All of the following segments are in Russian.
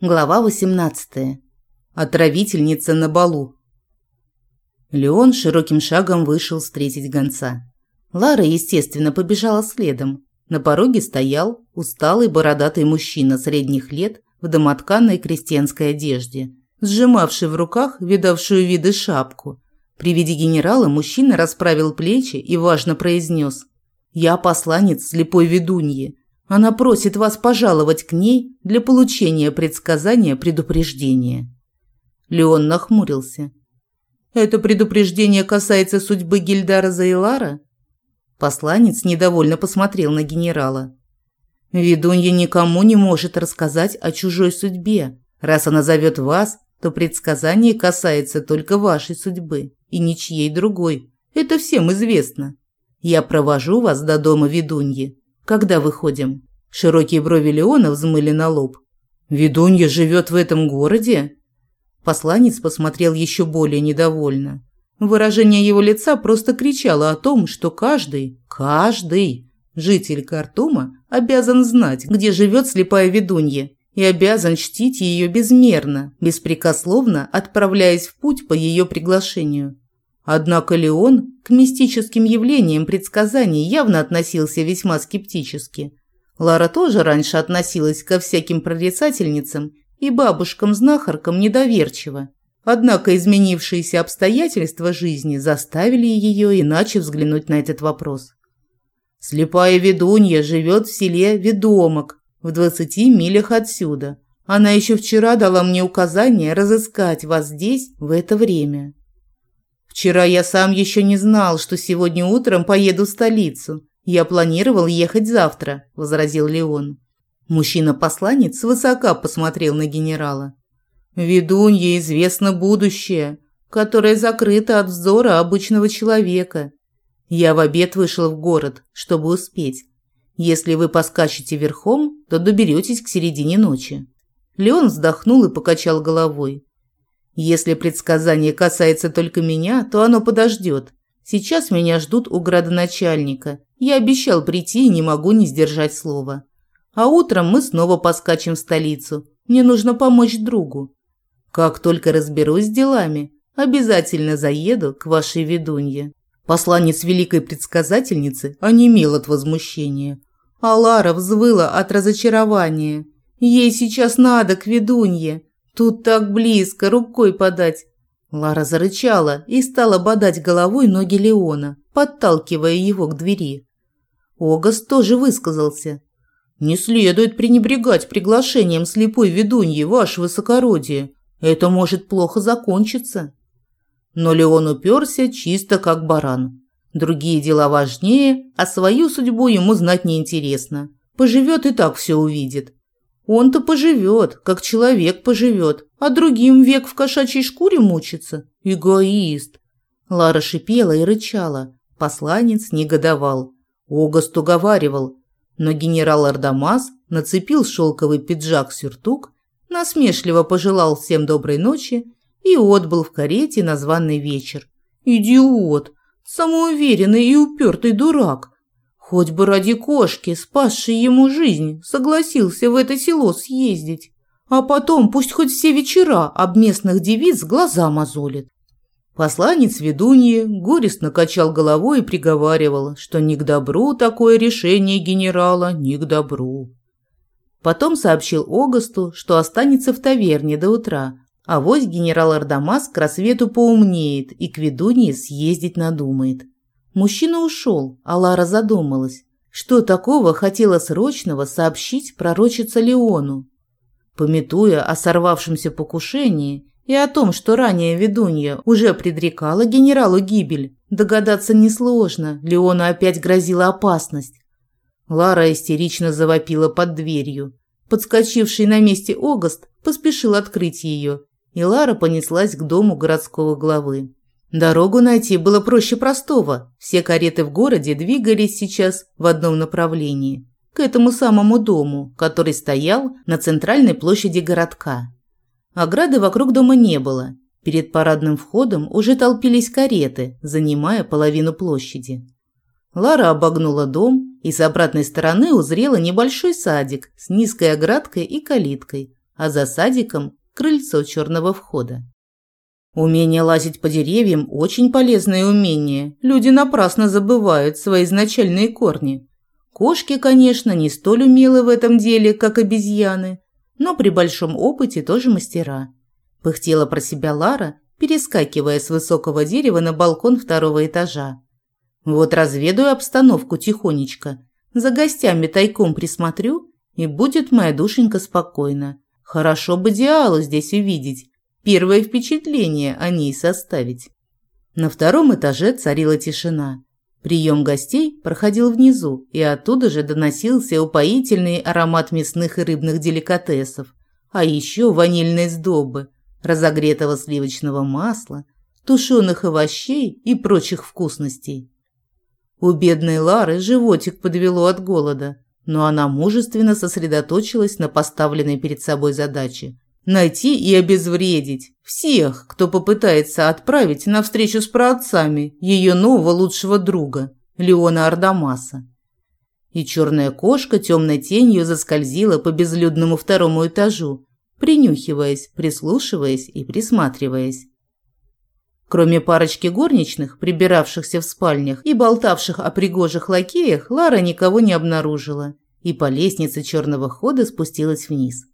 Глава 18. Отравительница на балу. Леон широким шагом вышел встретить гонца. Лара, естественно, побежала следом. На пороге стоял усталый бородатый мужчина средних лет в домотканной крестьянской одежде, сжимавший в руках видавшую виды шапку. При виде генерала мужчина расправил плечи и важно произнес «Я посланец слепой ведуньи. Она просит вас пожаловать к ней для получения предсказания предупреждения. Леон нахмурился. Это предупреждение касается судьбы Гильдара Заилара? Посланец недовольно посмотрел на генерала. Ведунья никому не может рассказать о чужой судьбе. Раз она зовет вас, то предсказание касается только вашей судьбы и ничьей другой. Это всем известно. Я провожу вас до дома ведуньи. Когда выходим?» Широкие брови Леона взмыли на лоб. «Ведунья живет в этом городе?» Посланец посмотрел еще более недовольно. Выражение его лица просто кричало о том, что каждый, каждый житель Картума обязан знать, где живет слепая ведунья, и обязан чтить ее безмерно, беспрекословно отправляясь в путь по ее приглашению. Однако Леон к мистическим явлениям предсказаний явно относился весьма скептически. Лара тоже раньше относилась ко всяким прорицательницам и бабушкам-знахаркам недоверчиво. Однако изменившиеся обстоятельства жизни заставили ее иначе взглянуть на этот вопрос. Слепая ведунья живет в селе Ведомок, в двадцати милях отсюда. Она еще вчера дала мне указание разыскать вас здесь в это время. Вчера я сам еще не знал, что сегодня утром поеду в столицу. Я планировал ехать завтра, возразил Леон. Мужчина-посланец свысока посмотрел на генерала. Ведунье известно будущее, которое закрыто от взора обычного человека. Я в обед вышел в город, чтобы успеть. Если вы поскачете верхом, то доберетесь к середине ночи. Леон вздохнул и покачал головой. Если предсказание касается только меня, то оно подождет. Сейчас меня ждут у градоначальника. Я обещал прийти и не могу не сдержать слова. А утром мы снова поскачем в столицу. Мне нужно помочь другу. Как только разберусь с делами, обязательно заеду к вашей ведунье. Посланец великой предсказательницы онемел от возмущения. А Лара взвыла от разочарования. Ей сейчас надо к ведунье. Тут так близко, рукой подать. Лара зарычала и стала бодать головой ноги Леона, подталкивая его к двери. Огас тоже высказался. «Не следует пренебрегать приглашением слепой ведуньи, ваше высокородие. Это может плохо закончиться». Но Леон уперся чисто как баран. Другие дела важнее, а свою судьбу ему знать неинтересно. Поживет и так все увидит. Он-то поживет, как человек поживет, а другим век в кошачьей шкуре мучиться. Эгоист. Лара шипела и рычала. Посланец негодовал. Огаст уговаривал. Но генерал Ардамас нацепил шелковый пиджак-сюртук, насмешливо пожелал всем доброй ночи и отбыл в карете на званый вечер. Идиот! Самоуверенный и упертый дурак! Хоть бы ради кошки, спасшей ему жизнь, согласился в это село съездить. А потом пусть хоть все вечера об местных девиц глаза мозолит. Посланец ведуньи горестно качал головой и приговаривал, что не к добру такое решение генерала, не к добру. Потом сообщил Огасту, что останется в таверне до утра, а вось генерал Ардамас к рассвету поумнеет и к ведунье съездить надумает. Мужчина ушел, а Лара задумалась. Что такого хотела срочного сообщить пророчица Леону? Пометуя о сорвавшемся покушении и о том, что ранее ведунья уже предрекала генералу гибель, догадаться несложно, Леону опять грозила опасность. Лара истерично завопила под дверью. Подскочивший на месте Огаст поспешил открыть ее, и Лара понеслась к дому городского главы. Дорогу найти было проще простого. Все кареты в городе двигались сейчас в одном направлении – к этому самому дому, который стоял на центральной площади городка. Ограды вокруг дома не было. Перед парадным входом уже толпились кареты, занимая половину площади. Лара обогнула дом и с обратной стороны узрела небольшой садик с низкой оградкой и калиткой, а за садиком – крыльцо черного входа. Умение лазить по деревьям – очень полезное умение. Люди напрасно забывают свои изначальные корни. Кошки, конечно, не столь умелы в этом деле, как обезьяны, но при большом опыте тоже мастера. Пыхтела про себя Лара, перескакивая с высокого дерева на балкон второго этажа. Вот разведаю обстановку тихонечко, за гостями тайком присмотрю, и будет моя душенька спокойна. Хорошо бы Диалу здесь увидеть, первое впечатление о ней составить. На втором этаже царила тишина. Прием гостей проходил внизу, и оттуда же доносился упоительный аромат мясных и рыбных деликатесов, а еще ванильной сдобы, разогретого сливочного масла, тушеных овощей и прочих вкусностей. У бедной Лары животик подвело от голода, но она мужественно сосредоточилась на поставленной перед собой задаче – найти и обезвредить всех, кто попытается отправить на встречу с праотцами ее нового лучшего друга, Леона Ардамаса. И черная кошка темной тенью заскользила по безлюдному второму этажу, принюхиваясь, прислушиваясь и присматриваясь. Кроме парочки горничных, прибиравшихся в спальнях и болтавших о пригожих лакеях, Лара никого не обнаружила и по лестнице черного хода спустилась вниз.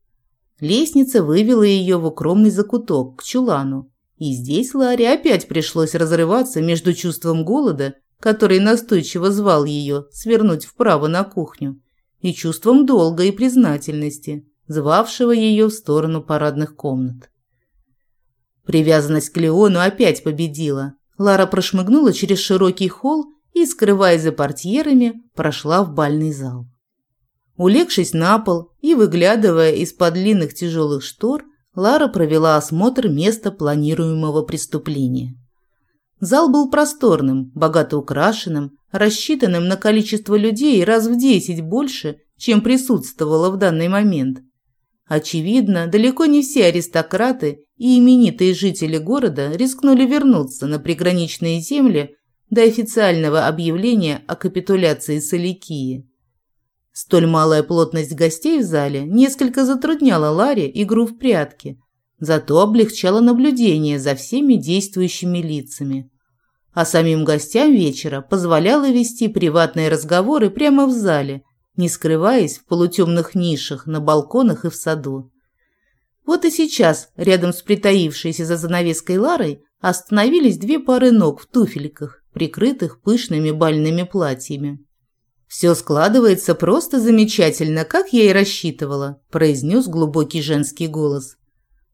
Лестница вывела ее в укромный закуток, к чулану. И здесь Ларе опять пришлось разрываться между чувством голода, который настойчиво звал ее свернуть вправо на кухню, и чувством долга и признательности, звавшего ее в сторону парадных комнат. Привязанность к Леону опять победила. Лара прошмыгнула через широкий холл и, скрываясь за портьерами, прошла в бальный зал. Улегшись на пол и выглядывая из-под длинных тяжелых штор, Лара провела осмотр места планируемого преступления. Зал был просторным, богато украшенным, рассчитанным на количество людей раз в десять больше, чем присутствовало в данный момент. Очевидно, далеко не все аристократы и именитые жители города рискнули вернуться на приграничные земли до официального объявления о капитуляции Соликии. Столь малая плотность гостей в зале несколько затрудняла Ларе игру в прятки, зато облегчала наблюдение за всеми действующими лицами. А самим гостям вечера позволяла вести приватные разговоры прямо в зале – не скрываясь в полутемных нишах на балконах и в саду. Вот и сейчас, рядом с притаившейся за занавеской Ларой, остановились две пары ног в туфельках, прикрытых пышными бальными платьями. «Все складывается просто замечательно, как я и рассчитывала», – произнес глубокий женский голос.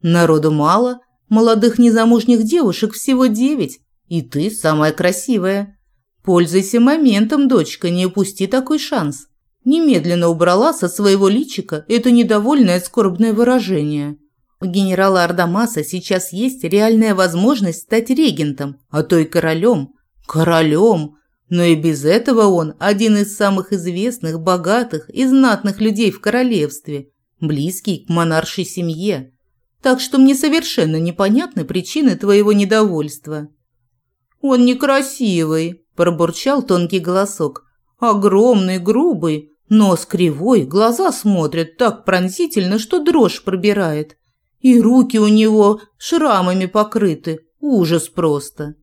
«Народу мало, молодых незамужних девушек всего девять, и ты самая красивая. Пользуйся моментом, дочка, не упусти такой шанс немедленно убрала со своего личика это недовольное скорбное выражение. У генерала Ардамаса сейчас есть реальная возможность стать регентом, а то и королем. Королем! Но и без этого он один из самых известных, богатых и знатных людей в королевстве, близкий к монаршей семье. Так что мне совершенно непонятны причины твоего недовольства. «Он некрасивый», – пробурчал тонкий голосок. «Огромный, грубый, Нос кривой, глаза смотрят так пронзительно, что дрожь пробирает. И руки у него шрамами покрыты. Ужас просто.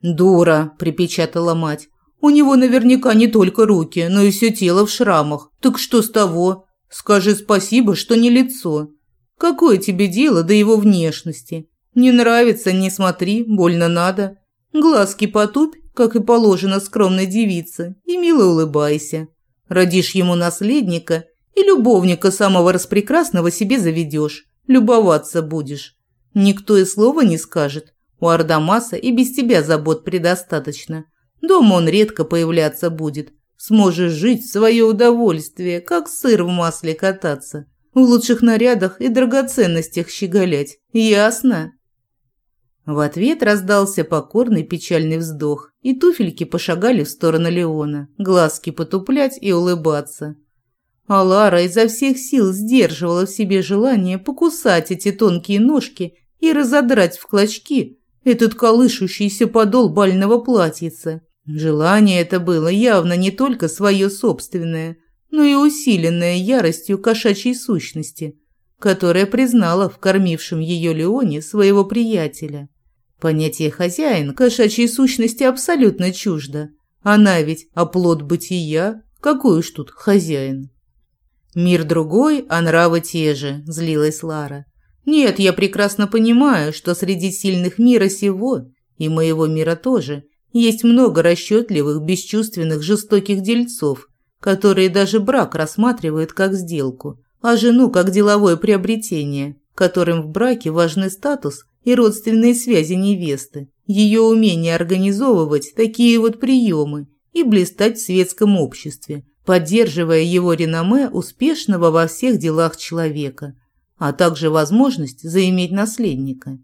«Дура», – припечатала мать. «У него наверняка не только руки, но и все тело в шрамах. Так что с того? Скажи спасибо, что не лицо. Какое тебе дело до его внешности? Не нравится – не смотри, больно надо. Глазки потупь, как и положено скромной девице, и мило улыбайся. Родишь ему наследника и любовника самого распрекрасного себе заведешь, любоваться будешь. Никто и слова не скажет. У Ардамаса и без тебя забот предостаточно. Дома он редко появляться будет. Сможешь жить в свое удовольствие, как сыр в масле кататься. В лучших нарядах и драгоценностях щеголять. Ясно? В ответ раздался покорный печальный вздох, и туфельки пошагали в сторону Леона, глазки потуплять и улыбаться. А Лара изо всех сил сдерживала в себе желание покусать эти тонкие ножки и разодрать в клочки этот колышущийся подол бального платьица. Желание это было явно не только свое собственное, но и усиленное яростью кошачьей сущности – которая признала в кормившем ее Леоне своего приятеля. Понятие «хозяин» кошачьей сущности абсолютно чуждо. Она ведь оплот бытия, какой уж тут хозяин. «Мир другой, а нравы те же», – злилась Лара. «Нет, я прекрасно понимаю, что среди сильных мира сего, и моего мира тоже, есть много расчетливых, бесчувственных, жестоких дельцов, которые даже брак рассматривают как сделку, а жену как деловое приобретение, которым в браке важны статус и родственные связи невесты, ее умение организовывать такие вот приемы и блистать в светском обществе, поддерживая его реноме успешного во всех делах человека, а также возможность заиметь наследника.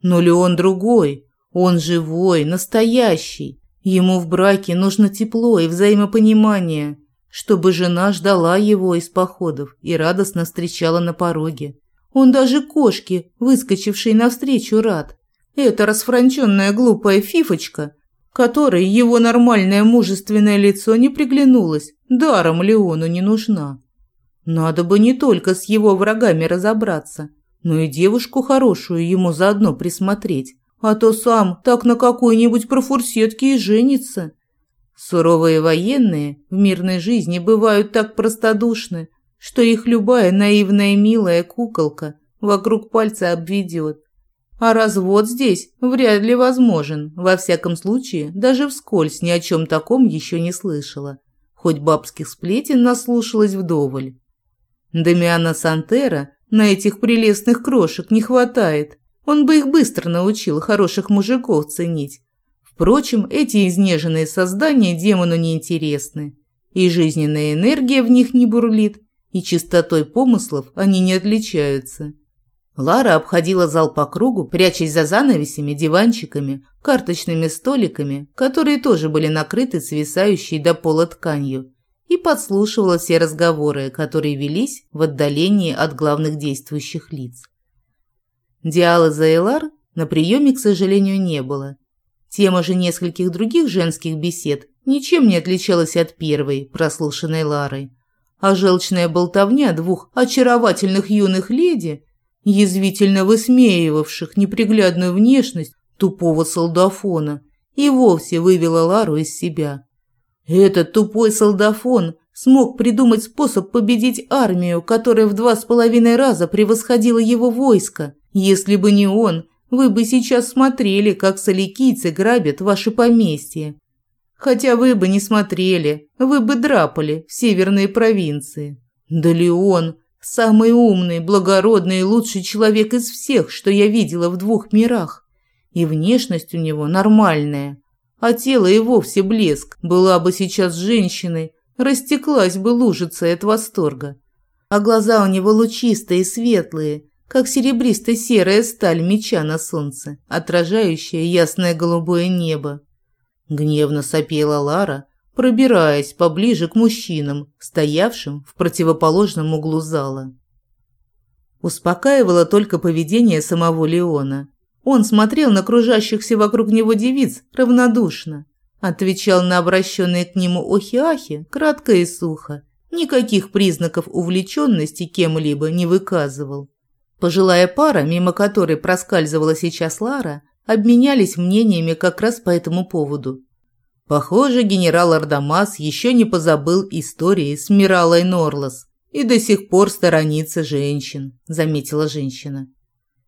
Но Леон другой, он живой, настоящий. Ему в браке нужно тепло и взаимопонимание, чтобы жена ждала его из походов и радостно встречала на пороге. Он даже кошке, выскочившей навстречу, рад. Эта расфранченная глупая фифочка, которой его нормальное мужественное лицо не приглянулось, даром Леону не нужна. Надо бы не только с его врагами разобраться, но и девушку хорошую ему заодно присмотреть, а то сам так на какой-нибудь профурсетке и женится. Суровые военные в мирной жизни бывают так простодушны, что их любая наивная милая куколка вокруг пальца обведет. А развод здесь вряд ли возможен, во всяком случае, даже вскользь ни о чем таком еще не слышала, хоть бабских сплетен наслушалась вдоволь. Дамиана Сантера на этих прелестных крошек не хватает, он бы их быстро научил хороших мужиков ценить. Впрочем, эти изнеженные создания демону не интересны, и жизненная энергия в них не бурлит, и чистотой помыслов они не отличаются. Лара обходила зал по кругу, прячась за занавесями, диванчиками, карточными столиками, которые тоже были накрыты свисающей до пола тканью, и подслушивала все разговоры, которые велись в отдалении от главных действующих лиц. Диалы Зайлар на приеме, к сожалению, не было. Тема же нескольких других женских бесед ничем не отличалась от первой, прослушанной Ларой. А желчная болтовня двух очаровательных юных леди, язвительно высмеивавших неприглядную внешность тупого солдафона, и вовсе вывела Лару из себя. Этот тупой солдафон смог придумать способ победить армию, которая в два с половиной раза превосходила его войско. Если бы не он, вы бы сейчас смотрели, как соликийцы грабят ваши поместья. Хотя вы бы не смотрели, вы бы драпали в северные провинции. Да Леон – самый умный, благородный и лучший человек из всех, что я видела в двух мирах. И внешность у него нормальная. А тело и вовсе блеск. Была бы сейчас женщиной, растеклась бы лужица от восторга. А глаза у него лучистые и светлые, как серебристо-серая сталь меча на солнце, отражающая ясное голубое небо. Гневно сопела Лара, пробираясь поближе к мужчинам, стоявшим в противоположном углу зала. Успокаивало только поведение самого Леона. Он смотрел на кружащихся вокруг него девиц равнодушно, отвечал на обращенные к нему охи-ахи кратко и сухо, никаких признаков увлеченности кем-либо не выказывал. Пожилая пара, мимо которой проскальзывала сейчас Лара, обменялись мнениями как раз по этому поводу. Похоже, генерал Ардамас еще не позабыл истории с Миралой Норлос и до сих пор сторонится женщин, заметила женщина.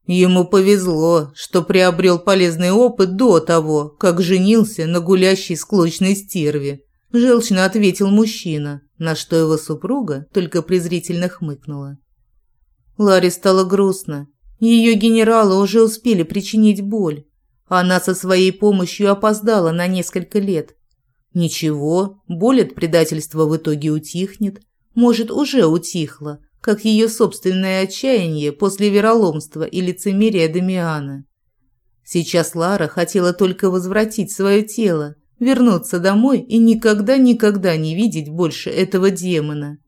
Ему повезло, что приобрел полезный опыт до того, как женился на гулящей склочной стерве. Желчно ответил мужчина, на что его супруга только презрительно хмыкнула. Ларе стало грустно. Ее генералы уже успели причинить боль. Она со своей помощью опоздала на несколько лет. Ничего, боль от предательства в итоге утихнет. Может, уже утихла, как ее собственное отчаяние после вероломства и лицемерия Дамиана. Сейчас Лара хотела только возвратить свое тело, вернуться домой и никогда-никогда не видеть больше этого демона.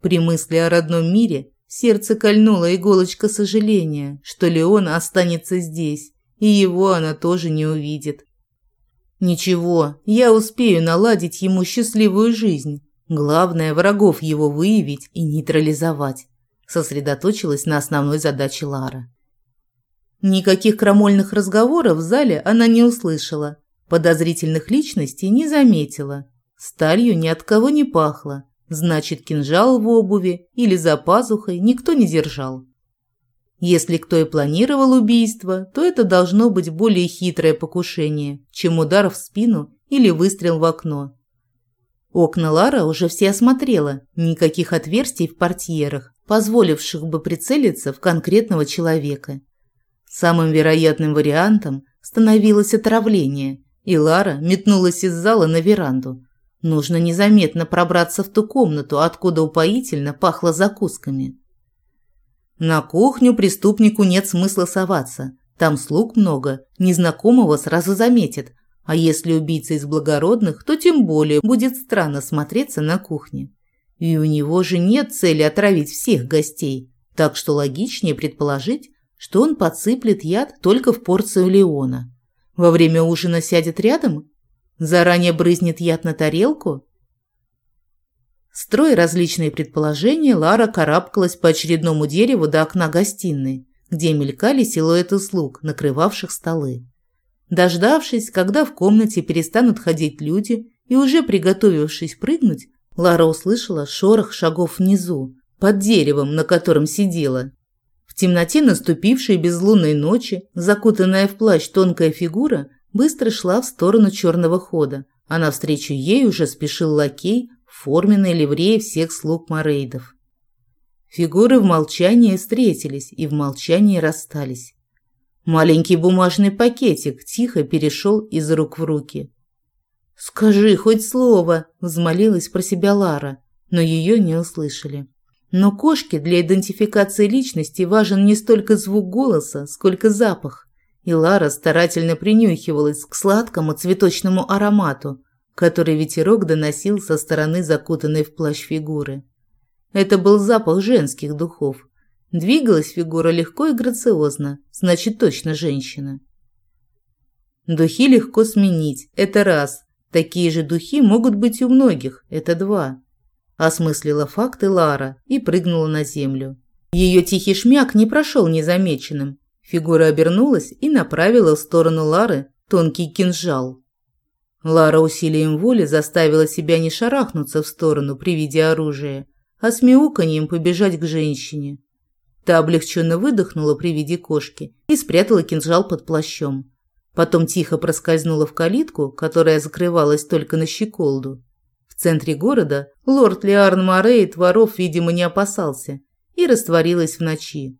При мысли о родном мире Сердце кольнула иголочка сожаления, что Леон останется здесь, и его она тоже не увидит. Ничего, я успею наладить ему счастливую жизнь. Главное, врагов его выявить и нейтрализовать. сосредоточилась на основной задаче Лара. Никаких крамольных разговоров в зале она не услышала, подозрительных личностей не заметила. Сталью ни от кого не пахло, значит, кинжал в обуви или за пазухой никто не держал. Если кто и планировал убийство, то это должно быть более хитрое покушение, чем удар в спину или выстрел в окно. Окна Лара уже все осмотрела, никаких отверстий в портьерах, позволивших бы прицелиться в конкретного человека. Самым вероятным вариантом становилось отравление, и Лара метнулась из зала на веранду. Нужно незаметно пробраться в ту комнату, откуда упоительно пахло закусками. На кухню преступнику нет смысла соваться. Там слуг много, незнакомого сразу заметит, а если убийца из благородных, то тем более будет странно смотреться на кухне. И у него же нет цели отравить всех гостей, так что логичнее предположить, что он подсыплет яд только в порцию Леона. Во время ужина сядет рядом? Заранее брызнет яд на тарелку? Строя различные предположения, Лара карабкалась по очередному дереву до окна гостиной, где мелькали силуэты слуг, накрывавших столы. Дождавшись, когда в комнате перестанут ходить люди, и уже приготовившись прыгнуть, Лара услышала шорох шагов внизу, под деревом, на котором сидела, темноте наступившей безлунной ночи, закутанная в плащ тонкая фигура быстро шла в сторону черного хода, а навстречу ей уже спешил лакей в форменной ливрее всех слуг Морейдов. Фигуры в молчании встретились и в молчании расстались. Маленький бумажный пакетик тихо перешел из рук в руки. «Скажи хоть слово!» – взмолилась про себя Лара, но ее не услышали. Но кошке для идентификации личности важен не столько звук голоса, сколько запах. И Лара старательно принюхивалась к сладкому цветочному аромату, который ветерок доносил со стороны закутанной в плащ фигуры. Это был запах женских духов. Двигалась фигура легко и грациозно, значит, точно женщина. Духи легко сменить, это раз. Такие же духи могут быть у многих, это два осмыслила факты Лара и прыгнула на землю. Ее тихий шмяк не прошел незамеченным. Фигура обернулась и направила в сторону Лары тонкий кинжал. Лара усилием воли заставила себя не шарахнуться в сторону при виде оружия, а с мяуканьем побежать к женщине. Та облегченно выдохнула при виде кошки и спрятала кинжал под плащом. Потом тихо проскользнула в калитку, которая закрывалась только на щеколду центре города лорд Леарн Морейт воров, видимо, не опасался и растворилась в ночи.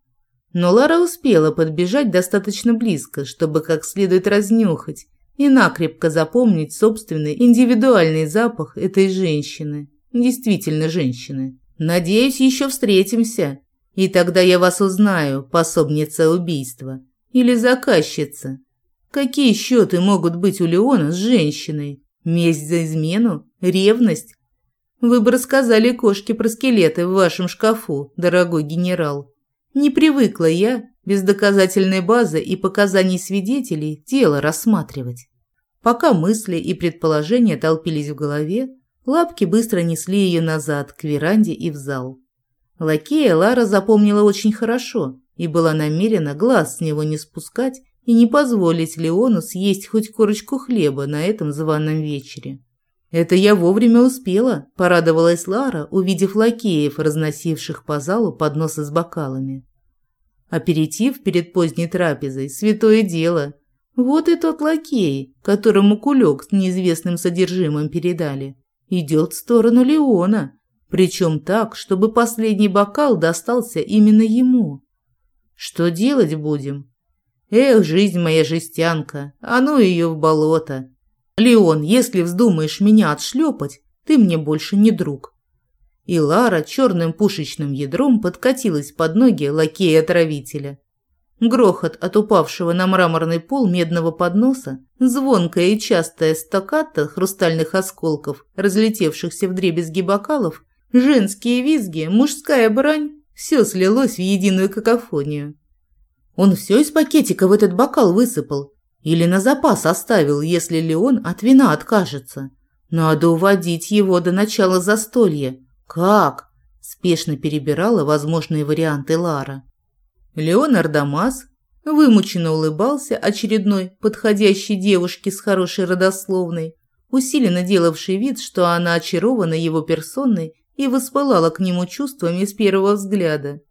Но Лара успела подбежать достаточно близко, чтобы как следует разнюхать и накрепко запомнить собственный индивидуальный запах этой женщины. Действительно женщины. Надеюсь, еще встретимся. И тогда я вас узнаю, пособница убийства. Или заказчица. Какие счеты могут быть у Леона с женщиной? Месть за измену? Ревность? Вы бы рассказали кошке про скелеты в вашем шкафу, дорогой генерал. Не привыкла я без доказательной базы и показаний свидетелей дело рассматривать. Пока мысли и предположения толпились в голове, лапки быстро несли ее назад, к веранде и в зал. Лакея Лара запомнила очень хорошо и была намерена глаз с него не спускать и не позволить Леону съесть хоть корочку хлеба на этом званом вечере. «Это я вовремя успела», – порадовалась Лара, увидев лакеев, разносивших по залу подносы с бокалами. Аперитив перед поздней трапезой – святое дело. Вот и тот лакей, которому кулек с неизвестным содержимым передали, идет в сторону Леона, причем так, чтобы последний бокал достался именно ему. Что делать будем? Эх, жизнь моя жестянка, а ну ее в болото. Леон, если вздумаешь меня отшлепать, ты мне больше не друг. И Лара черным пушечным ядром подкатилась под ноги лакея-отравителя. Грохот от упавшего на мраморный пол медного подноса, звонкая и частая стаката хрустальных осколков, разлетевшихся в дребезги бокалов, женские визги, мужская брань – все слилось в единую какофонию. Он все из пакетика в этот бокал высыпал. Или на запас оставил, если Леон от вина откажется. Надо уводить его до начала застолья. Как? Спешно перебирала возможные варианты Лара. Леон Ардамас вымученно улыбался очередной подходящей девушке с хорошей родословной, усиленно делавший вид, что она очарована его персоной и воспылала к нему чувствами с первого взгляда.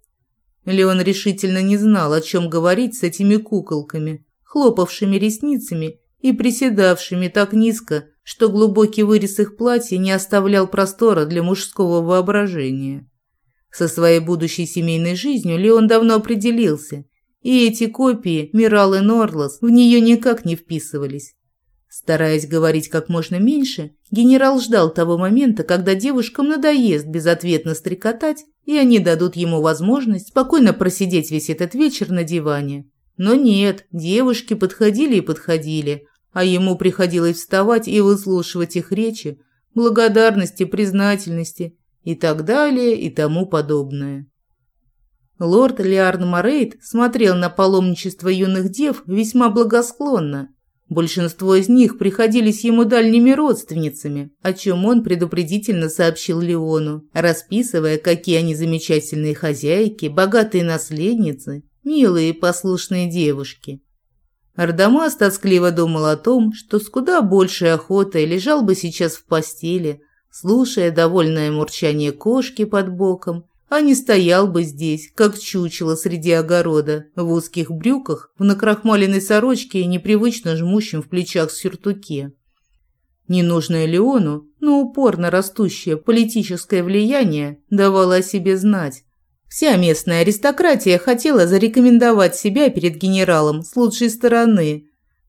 Леон решительно не знал, о чем говорить с этими куколками, хлопавшими ресницами и приседавшими так низко, что глубокий вырез их платья не оставлял простора для мужского воображения. Со своей будущей семейной жизнью Леон давно определился, и эти копии Мирал и Норлос в нее никак не вписывались. Стараясь говорить как можно меньше, генерал ждал того момента, когда девушкам надоест безответно стрекотать, и они дадут ему возможность спокойно просидеть весь этот вечер на диване. Но нет, девушки подходили и подходили, а ему приходилось вставать и выслушивать их речи, благодарности, признательности и так далее и тому подобное. Лорд Лиарн Морейд смотрел на паломничество юных дев весьма благосклонно, Большинство из них приходились ему дальними родственницами, о чем он предупредительно сообщил Леону, расписывая, какие они замечательные хозяйки, богатые наследницы, милые послушные девушки. Ардамас тоскливо думал о том, что с куда большей охотой лежал бы сейчас в постели, слушая довольное мурчание кошки под боком а не стоял бы здесь, как чучело среди огорода, в узких брюках, в накрахмаленной сорочке и непривычно жмущем в плечах сюртуке. Ненужное Леону, но упорно растущее политическое влияние давало о себе знать. Вся местная аристократия хотела зарекомендовать себя перед генералом с лучшей стороны,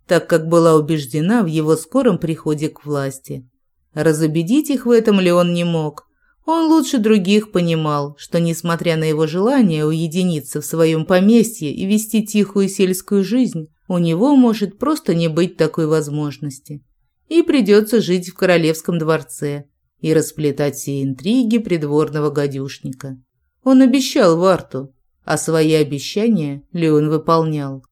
так как была убеждена в его скором приходе к власти. Разубедить их в этом Леон не мог – он лучше других понимал, что, несмотря на его желание уединиться в своем поместье и вести тихую сельскую жизнь, у него может просто не быть такой возможности. И придется жить в королевском дворце и расплетать все интриги придворного гадюшника. Он обещал Варту, а свои обещания Леон выполнял.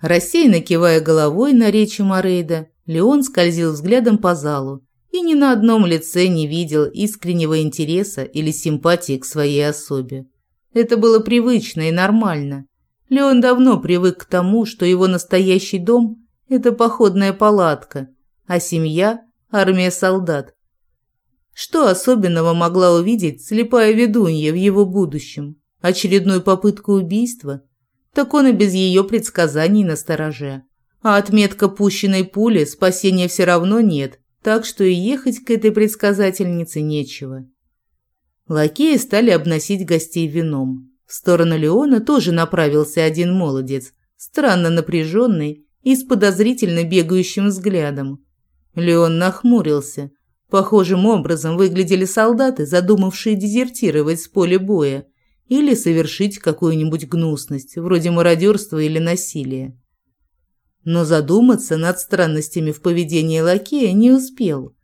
Рассеянно кивая головой на речи Морейда, Леон скользил взглядом по залу и ни на одном лице не видел искреннего интереса или симпатии к своей особе. Это было привычно и нормально. Леон давно привык к тому, что его настоящий дом – это походная палатка, а семья – армия солдат. Что особенного могла увидеть слепая ведунья в его будущем? Очередную попытку убийства? Так он и без ее предсказаний на стороже. А отметка пущенной пули спасения все равно нет, так что и ехать к этой предсказательнице нечего. Лакеи стали обносить гостей вином. В сторону Леона тоже направился один молодец, странно напряженный и с подозрительно бегающим взглядом. Леон нахмурился. Похожим образом выглядели солдаты, задумавшие дезертировать с поля боя или совершить какую-нибудь гнусность, вроде мародерства или насилия но задуматься над странностями в поведении лакея не успел.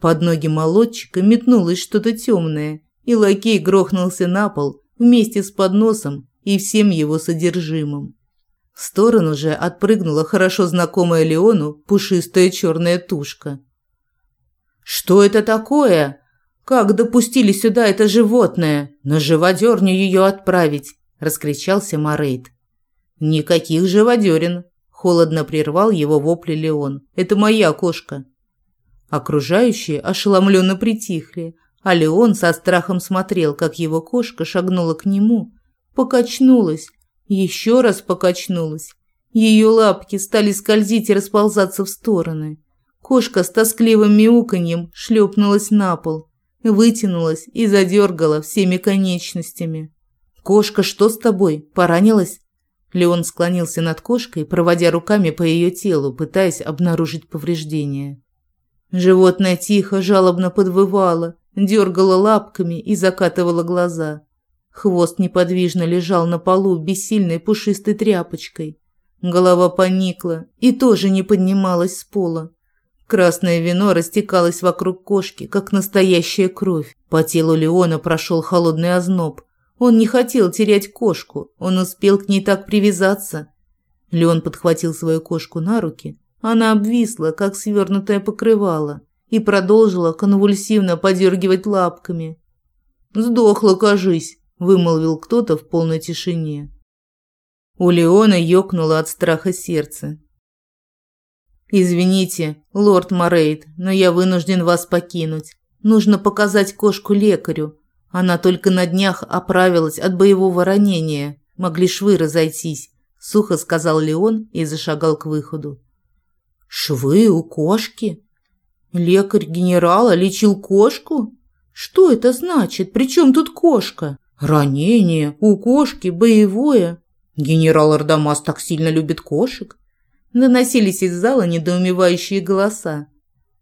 Под ноги молодчика метнулось что-то темное, и лакей грохнулся на пол вместе с подносом и всем его содержимым. В сторону же отпрыгнула хорошо знакомая Леону пушистая черная тушка. «Что это такое? Как допустили сюда это животное? На живодерню ее отправить!» – раскричался Морейд. «Никаких живодерен!» Холодно прервал его вопли Леон. «Это моя кошка». Окружающие ошеломленно притихли, а Леон со страхом смотрел, как его кошка шагнула к нему, покачнулась, еще раз покачнулась. Ее лапки стали скользить и расползаться в стороны. Кошка с тоскливым мяуканьем шлепнулась на пол, вытянулась и задергала всеми конечностями. «Кошка, что с тобой? Поранилась?» Леон склонился над кошкой, проводя руками по ее телу, пытаясь обнаружить повреждения. Животное тихо, жалобно подвывало, дергало лапками и закатывало глаза. Хвост неподвижно лежал на полу бессильной пушистой тряпочкой. Голова поникла и тоже не поднималась с пола. Красное вино растекалось вокруг кошки, как настоящая кровь. По телу Леона прошел холодный озноб. Он не хотел терять кошку, он успел к ней так привязаться. Леон подхватил свою кошку на руки. Она обвисла, как свернутое покрывало, и продолжила конвульсивно подергивать лапками. Сдохла, кажись, вымолвил кто-то в полной тишине. У Леона ёкнуло от страха сердце. Извините, лорд Морейд, но я вынужден вас покинуть. Нужно показать кошку лекарю. Она только на днях оправилась от боевого ранения. Могли швы разойтись, сухо сказал Леон и зашагал к выходу. Швы у кошки? Лекарь генерала лечил кошку? Что это значит? Причем тут кошка? Ранение у кошки боевое. Генерал Ардамас так сильно любит кошек. Доносились из зала недоумевающие голоса.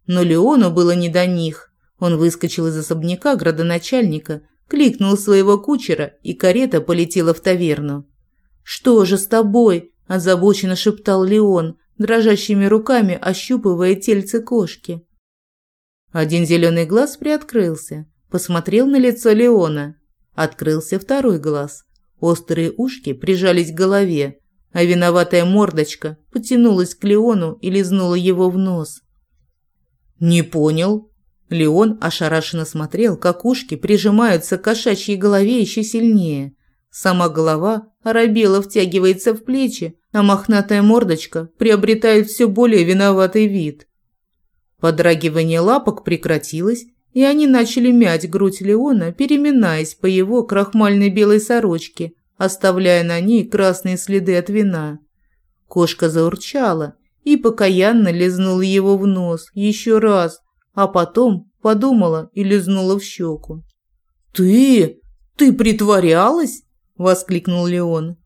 Но Леону было не до них. Он выскочил из особняка градоначальника, кликнул своего кучера, и карета полетела в таверну. «Что же с тобой?» – озабоченно шептал Леон, дрожащими руками ощупывая тельце кошки. Один зеленый глаз приоткрылся, посмотрел на лицо Леона. Открылся второй глаз. Острые ушки прижались к голове, а виноватая мордочка потянулась к Леону и лизнула его в нос. «Не понял». Леон ошарашенно смотрел, как ушки прижимаются к кошачьей голове еще сильнее. Сама голова оробела втягивается в плечи, а мохнатая мордочка приобретает все более виноватый вид. Подрагивание лапок прекратилось, и они начали мять грудь Леона, переминаясь по его крахмальной белой сорочке, оставляя на ней красные следы от вина. Кошка заурчала и покаянно лизнула его в нос еще раз, а потом подумала и лизнула в щеку. «Ты? Ты притворялась?» – воскликнул Леон.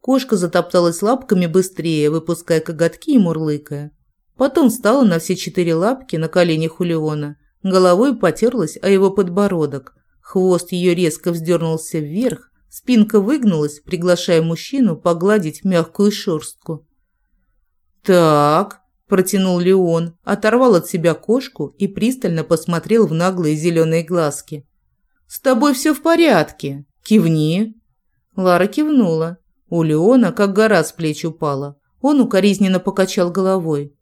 Кошка затопталась лапками быстрее, выпуская коготки и мурлыкая. Потом встала на все четыре лапки на коленях у Леона, головой потерлась о его подбородок. Хвост ее резко вздернулся вверх, Спинка выгнулась, приглашая мужчину погладить мягкую шерстку. «Так», – протянул Леон, оторвал от себя кошку и пристально посмотрел в наглые зеленые глазки. «С тобой все в порядке. Кивни». Лара кивнула. У Леона как гора с плеч упала. Он укоризненно покачал головой.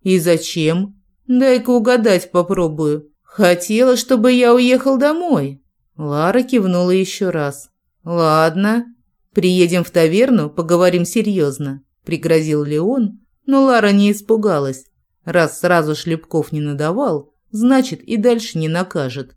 «И зачем? Дай-ка угадать попробую. Хотела, чтобы я уехал домой». Лара кивнула еще раз. «Ладно, приедем в таверну, поговорим серьезно», – пригрозил Леон, но Лара не испугалась. Раз сразу шлепков не надавал, значит и дальше не накажет.